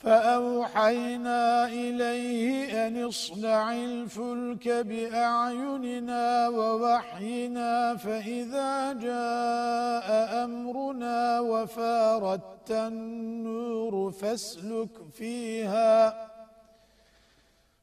فأوحينا إليه أن اصنع الفلك بأعيننا ووحينا فإذا جاء أمرنا وفارت النور فاسلك فيها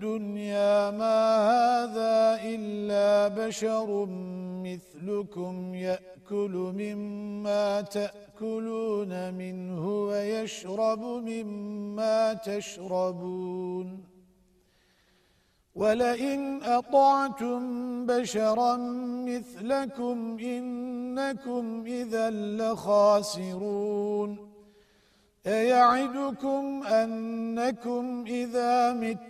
الدنيا ما هذا إلا بشر مثلكم يأكل مما تأكلون منه ويشرب مما تشربون. ولئن أطعتم بشرا مثلكم إنكم إذا لخاسرون. أيعدكم أنكم إذا مت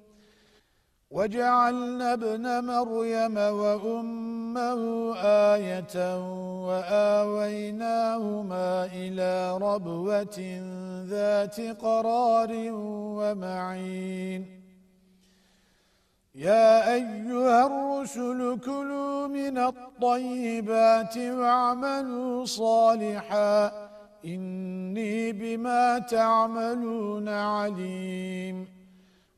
وجعلنا ابن مريم وأمه آية وآويناهما إلى ربوة ذات قرار ومعين. يا أيها الرسل كلوا من الطيبات واعملوا صالحا. إني بما تعملون عليم.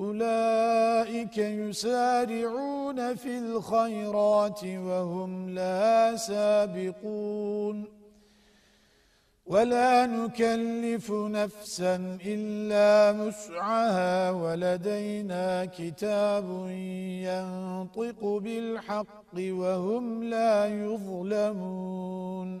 أولئك يسارعون في الخيرات وهم لا سابقون. ولا نكلف نفسا إلا مسعها ولدينا كتاب ينطق بالحق وهم لا يظلمون.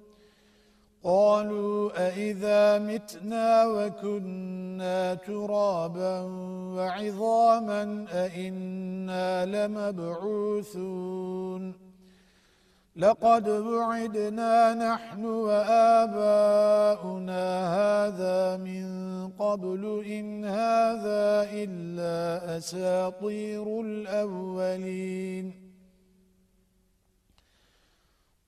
قالوا أئذا متنا وكنا ترابا وعظاما أئنا لمبعوثون لقد بعدنا نحن وآباؤنا هذا من قبل إن هذا إلا أساطير الأولين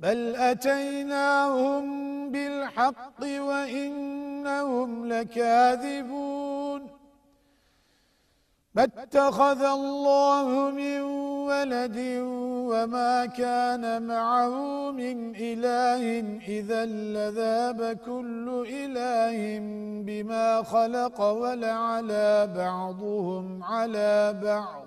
بل أتيناهم بالحق وإنهم لكاذبون فاتخذ الله من ولد وما كان معه من إله إذا لذاب كل إله بما خلق ولعلى بعضهم على بعض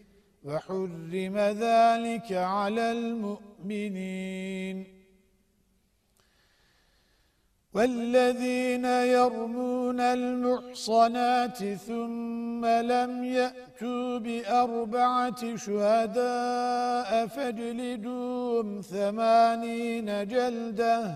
وحرم ذلك على المؤمنين. والذين يرمون المحصنات ثم لم يأتوا بأربعة شهداء فاجلدوهم ثمانين جلدة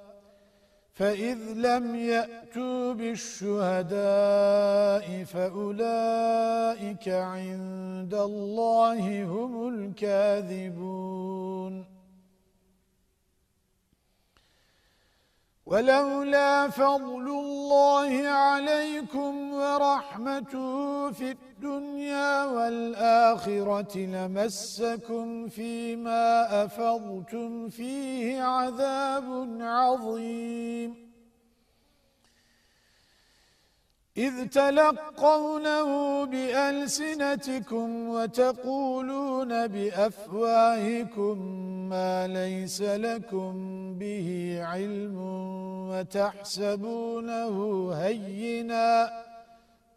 فإذ لم يأتوا بالشهداء فأولئك عند الله هم الكاذبون. ولولا فضل الله عليكم ورحمته في الدنيا والآخرة لمسكم فيما أفضتم فيه عذاب عظيم. إذ تلقونه بألسنتكم وتقولون بأفواهكم ما ليس لكم به علم وتحسبونه هينا.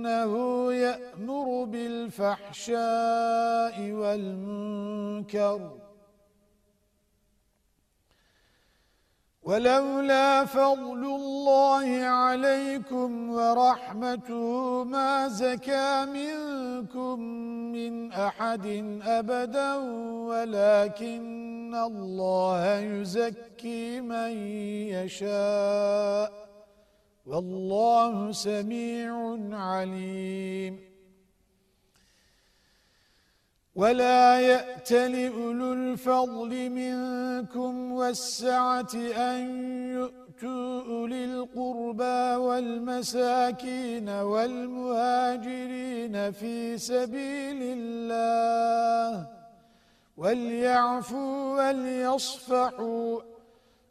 فإنه يأمر بالفحشاء والمنكر. ولولا فضل الله عليكم ورحمته ما زكى منكم من أحد أبدا ولكن الله يزكي من يشاء. والله سميع عليم. ولا يأتل أولو الفضل منكم والسعة أن يؤتوا أولي القربى والمساكين والمهاجرين في سبيل الله. وليعفوا وليصفحوا.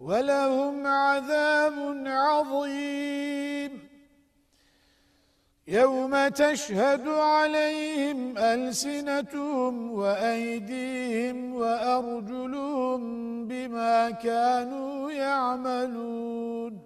ولهم عذاب عظيم. يوم تشهد عليهم ألسنتهم وأيديهم وأرجلهم بما كانوا يعملون.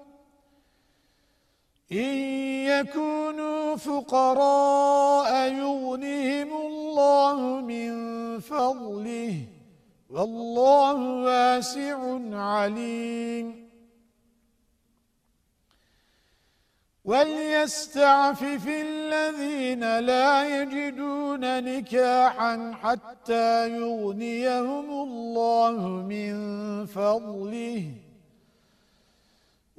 إن يكونوا فقراء يغنهم الله من فضله والله واسع عليم. وليستعفف الذين لا يجدون نكاحا حتى يغنيهم الله من فضله.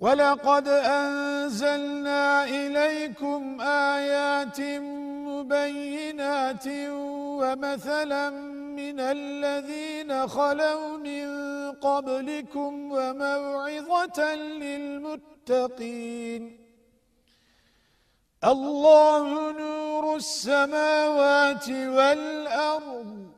وَلَقَدْ أَنزَلْنَا إِلَيْكُمْ آيَاتٍ مُبَيِّنَاتٍ وَمَثَلًا مِنَ الَّذِينَ خَلَوْا مِن قَبْلِكُمْ وَمَوْعِظَةً لِلْمُتَّقِينَ. اللَّهُ نُورُ السَّمَاوَاتِ وَالْأَرْضِ.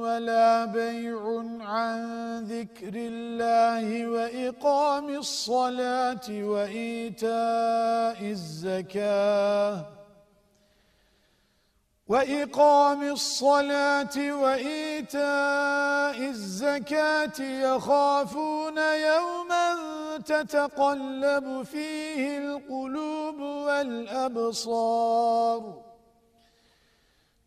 ولا بيع عن ذكر الله وإقام الصلاة وإيتاء الزكاة وإقام الصلاة وإيتاء الزكاة يخافون يوما تتقلب فيه القلوب والأبصار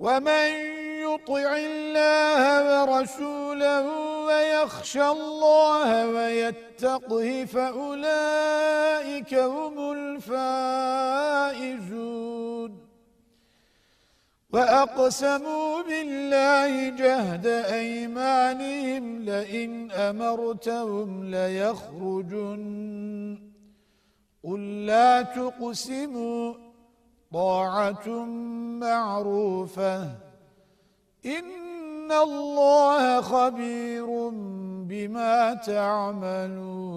ومن يطع الله ورسوله ويخشى الله ويتقه فأولئك هم الفائزون. وأقسموا بالله جهد أيمانهم لئن أمرتهم ليخرجن. قل لا تقسموا طاعة معروفة. إن الله خبير بما تعملون.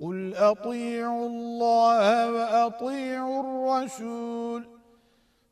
قل أطيعوا الله وأطيعوا الرسول.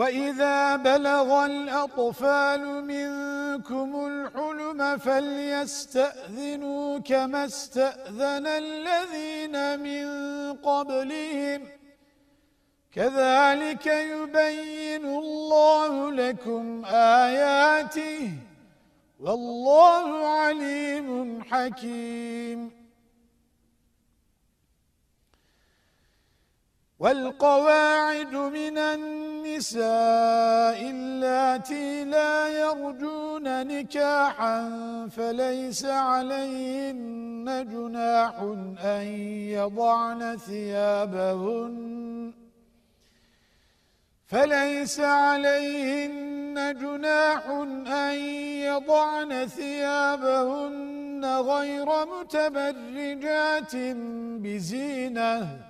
وَإِذَا بَلَغَ الْأَطْفَالُ مِنكُمُ الْحُلُمَ فَلْيَسْتَأْذِنُوا كَمَا اسْتَأْذَنَ الَّذِينَ مِنْ قَبْلِهِمْ. كَذَلِكَ يُبَيِّنُ اللَّهُ لَكُمْ آيَاتِهِ. وَاللَّهُ عَلِيمٌ حَكِيمٌ. والقواعد من النساء اللاتي لا يرجون نكاحا فليس عليهن جناح أن يضعن ثيابهن فليس عليهن جناح أن يضعن ثيابهن غير متبرجات بزينة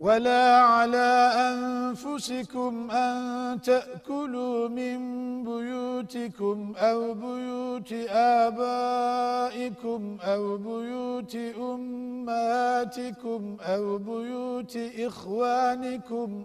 ولا على أنفسكم أن تأكلوا من بيوتكم أو بيوت آبائكم أو بيوت أمهاتكم أو بيوت إخوانكم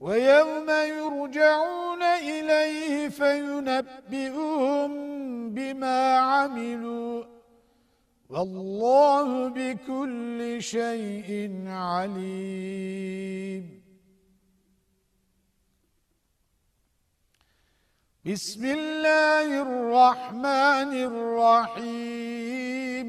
ويوم يرجعون إليه فينبئهم بما عملوا والله بكل شيء عليم. بسم الله الرحمن الرحيم.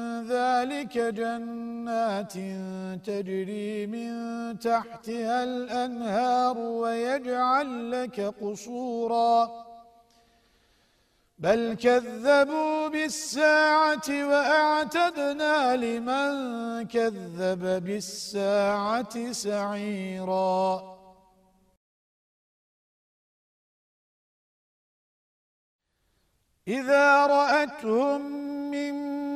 ذلك جنات تجري من تحتها الأنهار ويجعل لك قصورا. بل كذبوا بالساعة وأعتدنا لمن كذب بالساعة سعيراً. إذا رأتهم من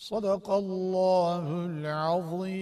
صدق الله العظيم.